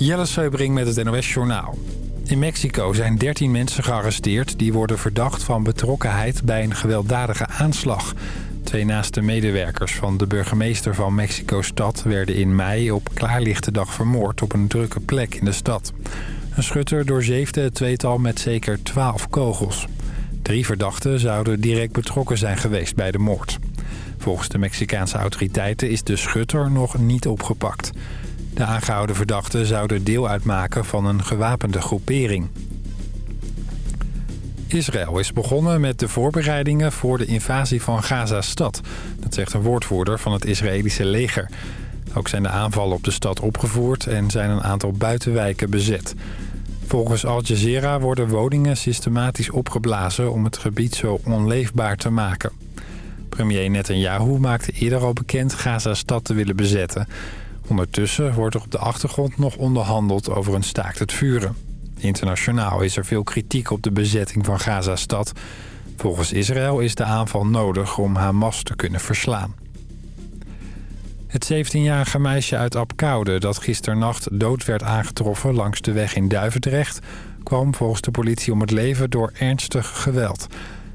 Jelle Seubring met het NOS Journaal. In Mexico zijn 13 mensen gearresteerd... die worden verdacht van betrokkenheid bij een gewelddadige aanslag. Twee naaste medewerkers van de burgemeester van Mexico-stad... werden in mei op klaarlichte dag vermoord op een drukke plek in de stad. Een schutter doorzeefde het tweetal met zeker 12 kogels. Drie verdachten zouden direct betrokken zijn geweest bij de moord. Volgens de Mexicaanse autoriteiten is de schutter nog niet opgepakt... De aangehouden verdachten zouden deel uitmaken van een gewapende groepering. Israël is begonnen met de voorbereidingen voor de invasie van Gaza-stad. Dat zegt een woordvoerder van het Israëlische leger. Ook zijn de aanvallen op de stad opgevoerd en zijn een aantal buitenwijken bezet. Volgens Al Jazeera worden woningen systematisch opgeblazen om het gebied zo onleefbaar te maken. Premier Netanyahu maakte eerder al bekend Gaza-stad te willen bezetten... Ondertussen wordt er op de achtergrond nog onderhandeld over een staakt het vuren. Internationaal is er veel kritiek op de bezetting van Gaza-stad. Volgens Israël is de aanval nodig om Hamas te kunnen verslaan. Het 17-jarige meisje uit Apkoude dat gisternacht dood werd aangetroffen langs de weg in Duivendrecht... kwam volgens de politie om het leven door ernstig geweld.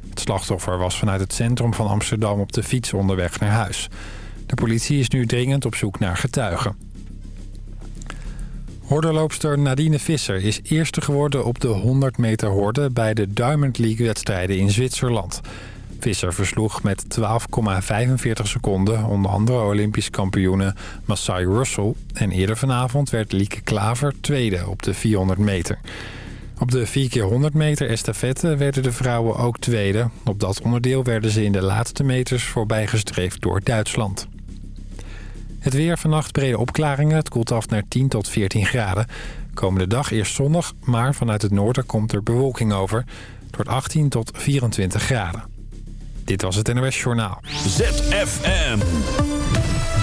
Het slachtoffer was vanuit het centrum van Amsterdam op de fiets onderweg naar huis. De politie is nu dringend op zoek naar getuigen. Hordenloopster Nadine Visser is eerste geworden op de 100 meter horde... bij de Diamond League-wedstrijden in Zwitserland. Visser versloeg met 12,45 seconden onder andere Olympisch kampioene Masai Russell... en eerder vanavond werd Lieke Klaver tweede op de 400 meter. Op de 4x100 meter estafette werden de vrouwen ook tweede. Op dat onderdeel werden ze in de laatste meters voorbijgestreefd door Duitsland. Het weer vannacht brede opklaringen. Het koelt af naar 10 tot 14 graden. Komende dag eerst zonnig, maar vanuit het noorden komt er bewolking over. Het wordt 18 tot 24 graden. Dit was het NOS Journaal. ZFM.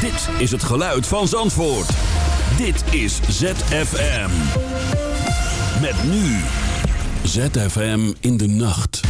Dit is het geluid van Zandvoort. Dit is ZFM. Met nu. ZFM in de nacht.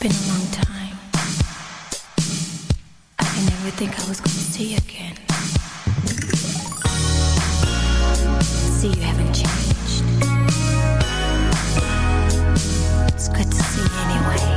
been a long time. I never think I was gonna see you again. See you haven't changed. It's good to see you anyway.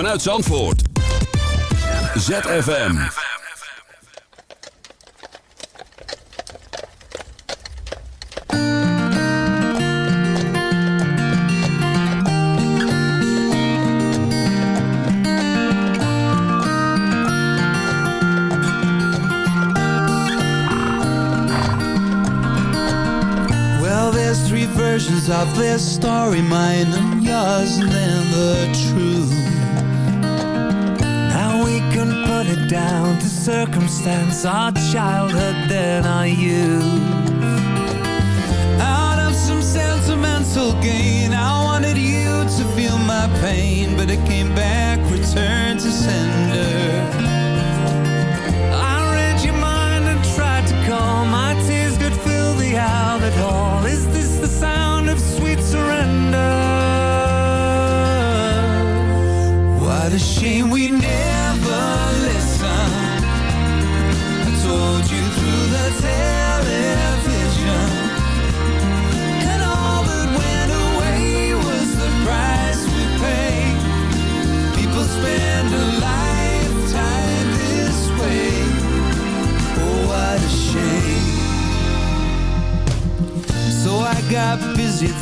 vanuit Zandvoort. ZFM. versions of this story, mine and yours, and then the truth it down to circumstance, our childhood, then our youth. Out of some sentimental gain, I wanted you to feel my pain, but it came back, returned to sender. I read your mind and tried to calm my tears could fill the outlet hall. Is this the sound of sweet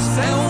céu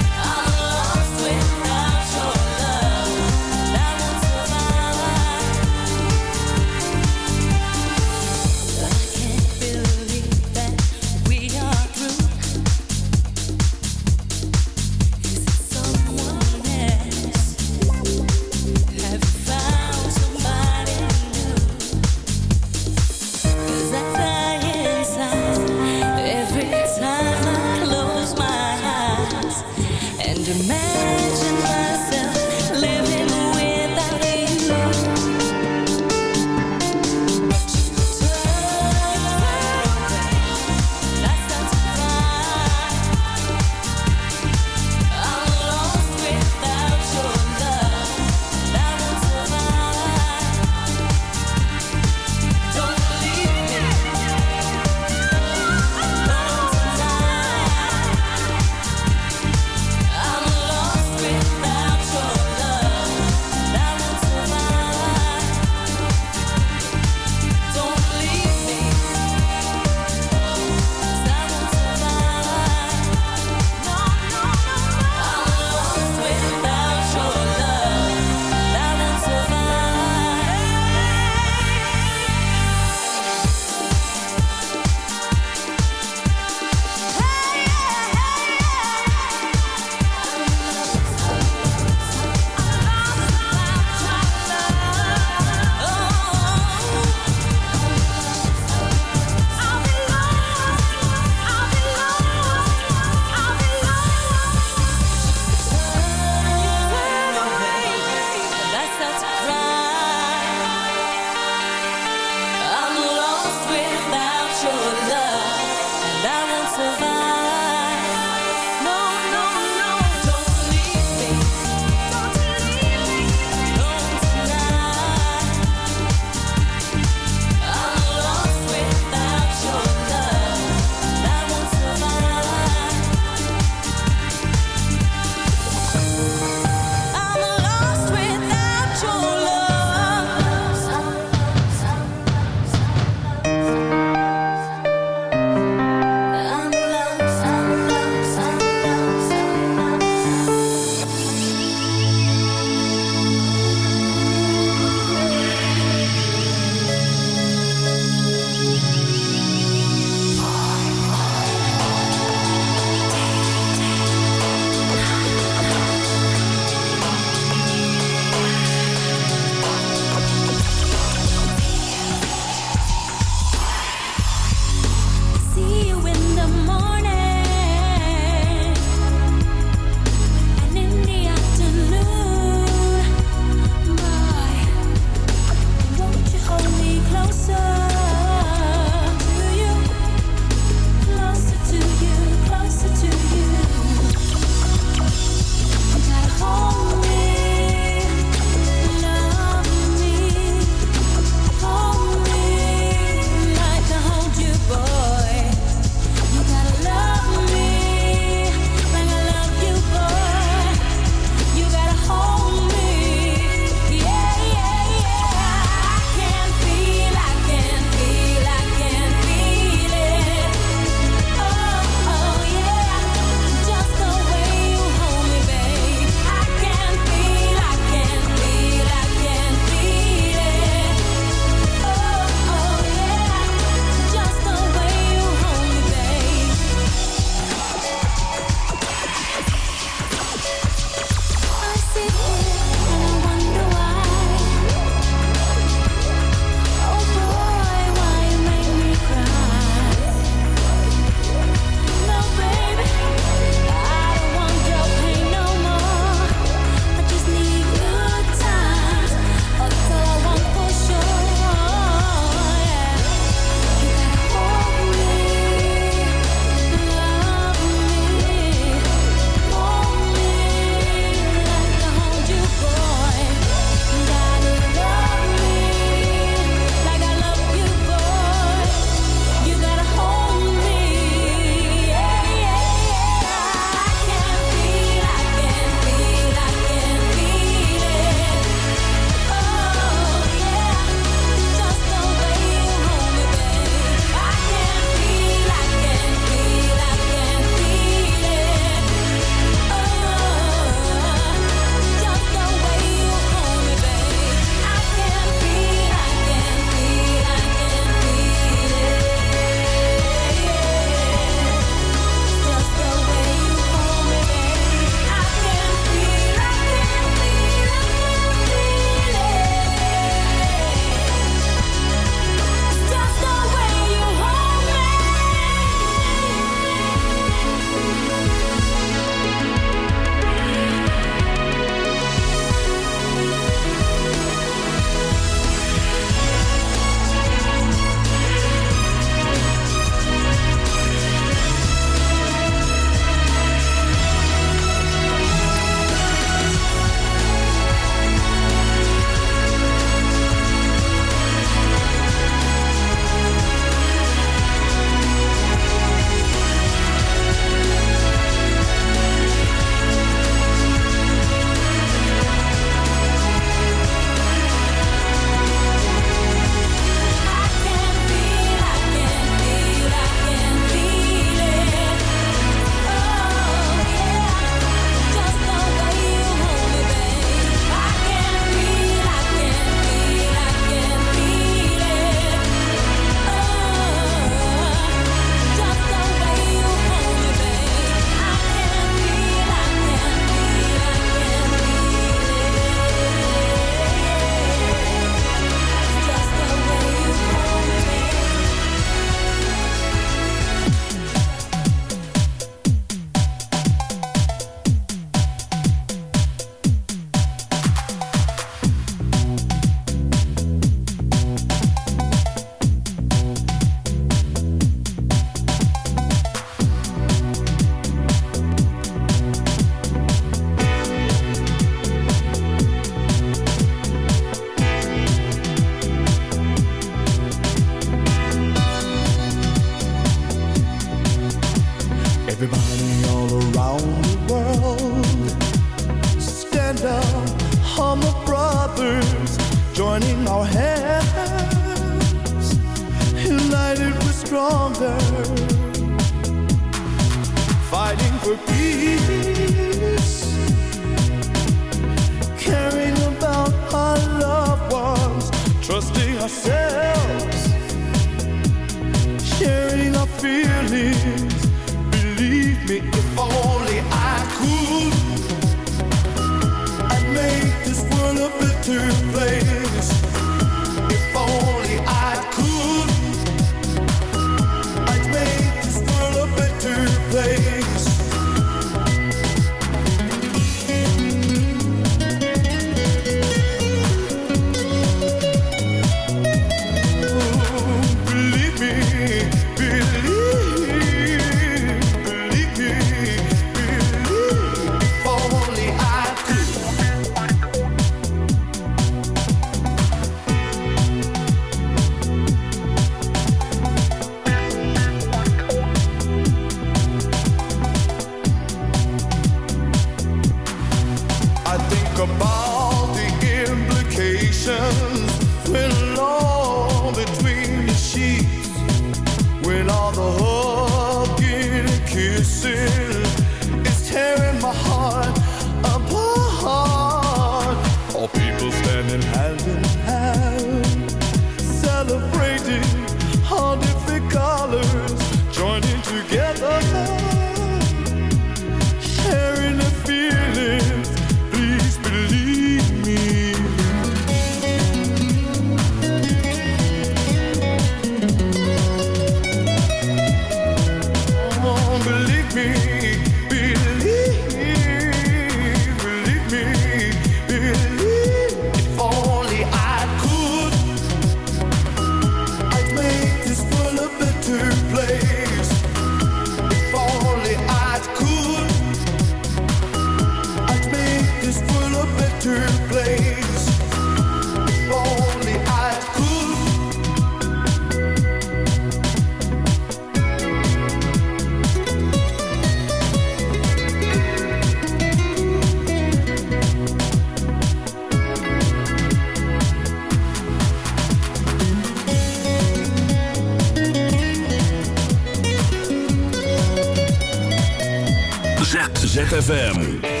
ZFM.